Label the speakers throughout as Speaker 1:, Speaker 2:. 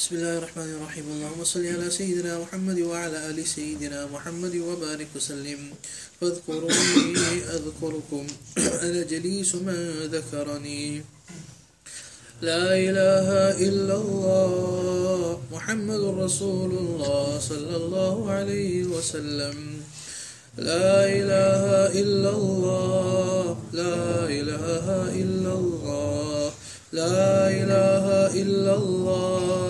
Speaker 1: بسم الله الرحمن الرحيم. اللهم صل على سيدنا محمد وعلى آل سيدنا محمد وبارك وسلم. فاذكروني أذكركم. أنا جليس من ذكرني. لا إله إلا الله محمد رسول الله صلى الله عليه وسلم. لا إله إلا الله لا إله إلا الله لا إله إلا الله.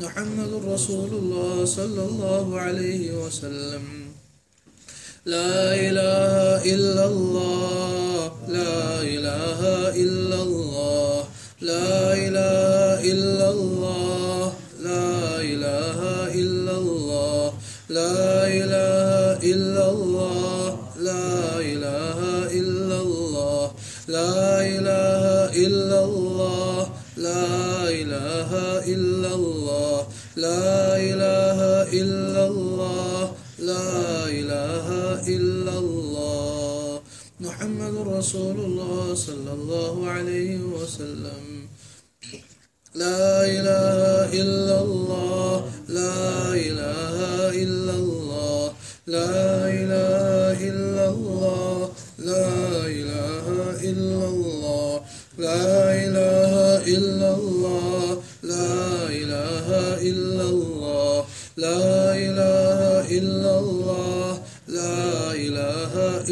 Speaker 1: محمد رسول الله صلى الله عليه وسلم. لا إله إلا الله. لا إله إلا الله. الله. لا إله إلا الله. لا إله إلا الله. محمد رسول الله صلى الله عليه وسلم. لا إله إلا الله. لا إله إلا الله. لا إله إلا الله. لا إله إلا الله. لا إله إلا الله.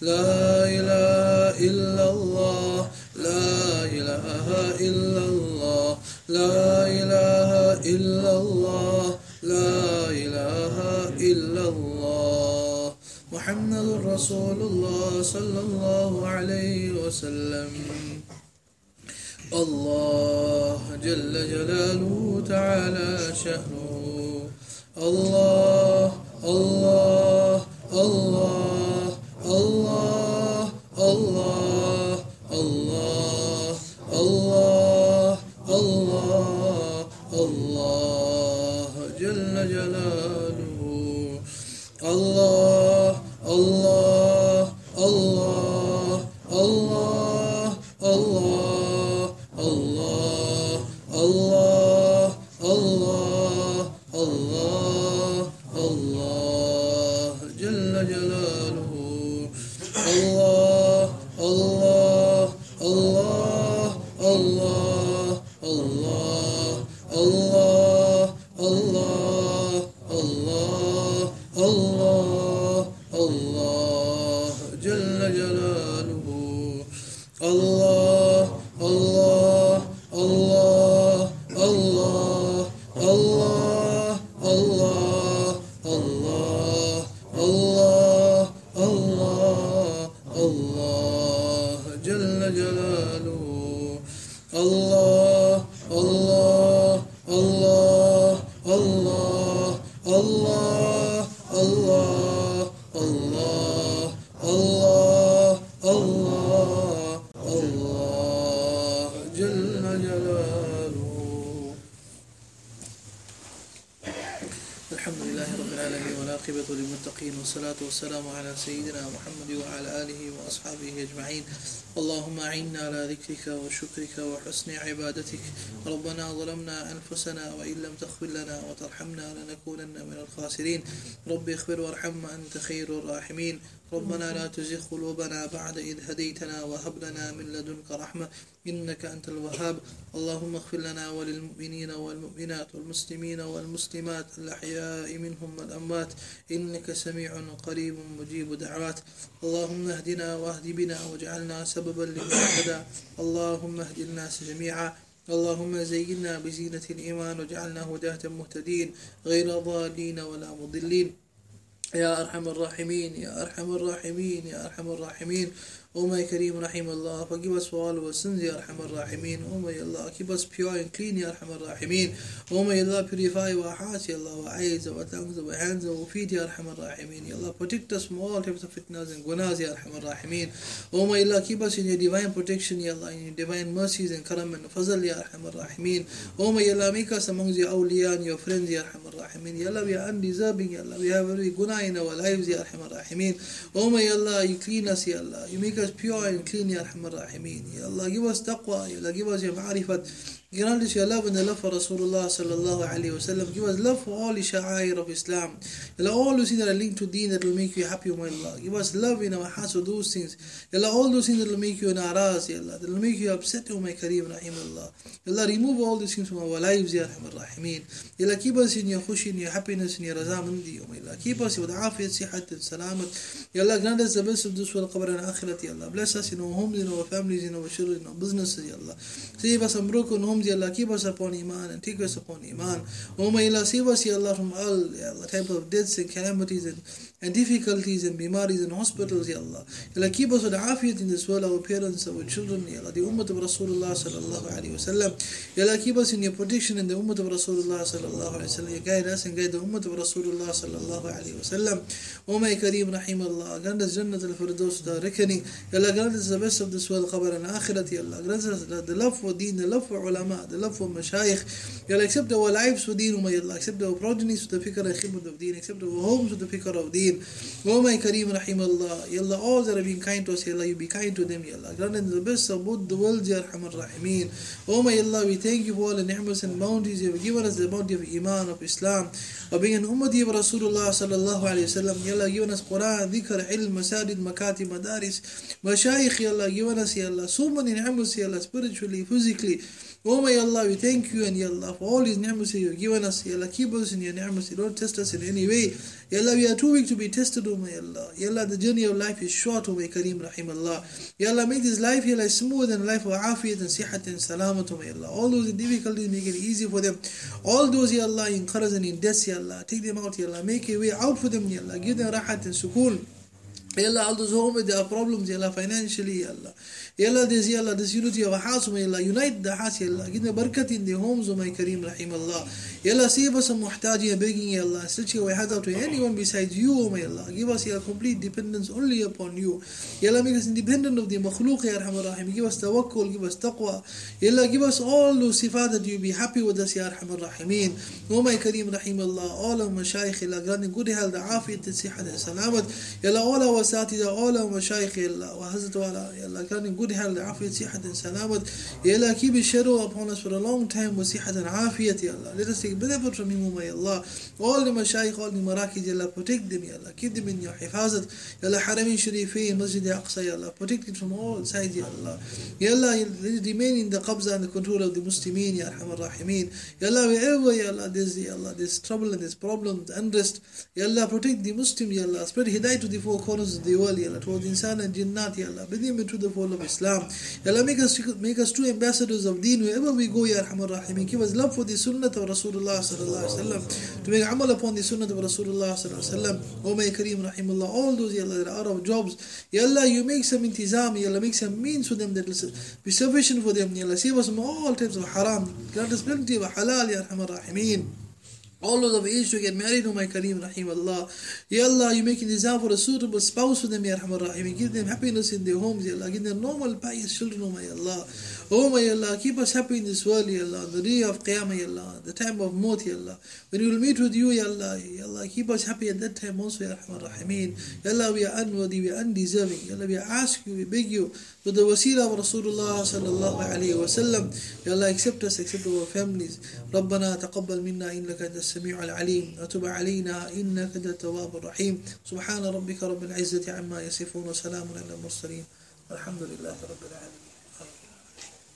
Speaker 1: لا إله إلا الله لا إله إلا الله لا إله إلا الله لا إله إلا الله. محمد رسول الله صلى الله عليه وسلم. الله جل جلاله تعالى شأنه. الله الله الله. والعاقبة للمتقين والصلاة والسلام على سيدنا محمد وعلى آله وأصحابه أجمعين. اللهم أعنا على ذكرك وشكرك وحسن عبادتك. ربنا ظلمنا أنفسنا وإن لم تغفر لنا وترحمنا لنكونن من الخاسرين. رب اغفر وارحم أنت خير الراحمين. ربنا لا تزغ قلوبنا بعد إذ هديتنا وهب لنا من لدنك رحمة إنك أنت الوهاب. اللهم اغفر لنا وللمؤمنين والمؤمنات والمسلمين والمسلمات الأحياء منهم والأموات. إنك سميع قريب مجيب دعوات. اللهم اهدنا واهد بنا واجعلنا سببا لمن اهتدى اللهم اهد الناس جميعا. اللهم زينا بزينة الإيمان واجعلنا هداة مهتدين. غير ضالين ولا مضلين. يا أرحم الراحمين يا أرحم الراحمين يا أرحم الراحمين O my Kareem Rahimullah, forgive us for all our sins, Ya Arhamar Rahimin. O my Allah, keep us pure and clean, Ya Arhamar Rahimin. O my Allah, purify our hearts, Ya Allah, our eyes, our tongues, our hands, our feet, Ya Arhamar Rahimin. Ya Allah, protect us from all types of fitnas and gunas, Ya Arhamar Rahimin. O my Allah, keep us in your divine protection, Ya Allah, in your divine mercies and karam and fazl, Ya Arhamar Rahimin. O my Allah, make us amongst your awliya and your friends, Ya Arhamar Rahimin. Ya Allah, we are undeserving, Ya Allah, we have every guna in our lives, Ya Arhamar Rahimin. O my Allah, you clean us, Ya Allah, you make us pure and clean يا ارحم الراحمين يا الله give us taqwa يا الله give us your معرفة Grant us your love and the love for Rasulullah sallallahu alayhi wa sallam. Give us love for all the sha'air of Islam. Allah, all those things that are linked to deen that will make you happy, O Allah. Give us love in our hearts for those things. Allah, all those things that will make you naraz, Ya Allah, that will make you upset, O my Kareem, Rahim Allah. Remove all these things from our lives, Ya Rahman Rahimeen. Allah, keep us in your khush, in your happiness, in your razamandi, O Allah. Keep us with afiyat, sihat, and salamat. Allah, grant us the best of this world, qabr and akhirat, Ya Allah. Bless us in our homes, in our families, in our children, in our businesses, Ya Allah. Save us from broken homes, Ya Allah. Keep us upon Iman and take us upon Iman. Oh my Allah, save us, Ya Allah, from all Ya Allah, type of deaths and calamities and, and difficulties and bimaris and hospitals, Ya Allah. Ya Allah, keep us with afiyat in this world, our parents, our children, Ya Allah, the ummah of Rasulullah sallallahu alayhi wa sallam. Ya Allah, keep us in your protection in the ummah of Rasulullah sallallahu alayhi wa sallam. You guide us and guide the ummah of Rasulullah sallallahu alayhi wa sallam. Oh my Kareem, Rahim Allah, grant us Jannat al-Firdaus, the reckoning. Ya Allah, grant us the best of this world, qabr and akhirat, Ya Allah. Grant us the love for deen, the love for ulama, the love for mashayikh. Ya Allah, accept our lives for deen, Ya Allah. Accept our progenies for the fikr and khidmat of deen. Accept our homes with the fikr of deen. O oh my Kareem, Rahim Allah. Ya Allah, all that are being kind to us, Ya Allah, you be kind to them, Ya Allah. Grant them the best of both the worlds, Ya Rahman Rahimeen. O oh my Allah, we thank you for all the ni'mas and bounties you have given us, the bounty of Iman, of Islam, of being an ummati of Rasulullah sallallahu alayhi wa sallam. Ya Allah, given us Quran, dhikr, ilm, masajid, makati, madaris, mashayikh, Ya Allah, given us, Ya Allah, so many ni'mas, Ya Allah, spiritually, physically, Oh my Allah, we thank you and Ya Allah for all these ni'mas you have given us. Ya Allah, keep us in your ni'mas. Don't test us in any way. Ya Allah, we are too weak to be tested, O my Allah. Ya Allah, the journey of life is short, O my Kareem, Rahim Allah. Ya Allah, make this life, Ya Allah, smooth and life of afiyat and sihat and salamat, oh my Allah. All those difficulties, make it easy for them. All those, Ya Allah, in qaraz and in debts, Ya Allah, take them out, Ya Allah. Make a way out for them, Ya Allah. Give them rahat and sukoon. Allah, all those home, there are problems, Allah, financially, Allah. Allah, there's Allah, this unity of Ya Allah, unite the Ya Allah, give them barakat in the homes, O my Kareem, Rahim Allah. Allah, save us from muhtaji and begging, Allah, stretch your hands out to anyone besides you, O my Allah. Give us, Ya complete dependence only upon you. Allah, make us independent of the makhluk, Ya Rahman Rahim. Give us tawakkul, give us taqwa. Allah, give us all those sifat that you be happy with us, Ya Rahman Rahimin. O my Kareem, Rahim Allah, all our mashayikh, Allah, granting good health, afiyat, and sihat, and salamat. Allah, all our all our مشايخ الله وحضرت ولا الله كان good health عافية صحة سلامة الله keep his upon us for a long time وصحة عافية الله let us take benefit from him يا الله all the مشايخ all the مراكز الله protect them الله keep them in your حفاظة الله حرمين شريفين مسجد أقصى الله protect it from all sides يا الله يا الله remain in the qabza and the control of the مسلمين يا أرحم الراحمين الله wherever there's يا الله there's trouble and there's problems unrest الله protect the Muslim الله spread hidayah to the four corners towards the world, Allah, towards insan and jinnat, Allah. Bring them into the fold of Islam. Allah, make us, make us true ambassadors of deen wherever we go, Ya Rahman Rahim. Give us love for the sunnah of Rasulullah Sallallahu Alaihi Wasallam. To make amal upon the sunnah of Rasulullah Sallallahu Alaihi Wasallam. O may Kareem Rahimullah, all those, Allah, that are out of jobs. Allah, you make some intizam, Allah, make some means for them that will be sufficient for them, Allah. Save us from all types of haram. Grant us plenty of halal, Ya Rahman Rahimin. all of age to get married, oh my Kareem Rahim Allah. Ya Allah, you make design for a suitable spouse for them, Ya Rahman Rahim. You give them happiness in their homes, Ya Allah. Give them normal, pious children, oh my Allah. Oh my Allah, keep us happy in this world, Ya Allah. The day of Qiyamah, Ya Allah. The time of Maut, Ya Allah. When we will meet with you, Ya Allah. Ya Allah, keep us happy at that time also, Ya Rahman Rahim. Ya Allah, we are unworthy, we are undeserving. Ya Allah, we ask you, we beg you, with the wasila of Rasulullah sallallahu alayhi wa sallam. Ya Allah, accept us, accept our families. ربنا تقبل منا إنك أنت السميع العليم. وتب علينا إنك أنت التواب الرحيم. سبحان ربك رب العزة عما يصفون وسلام على المرسلين. والحمد لله رب العالمين.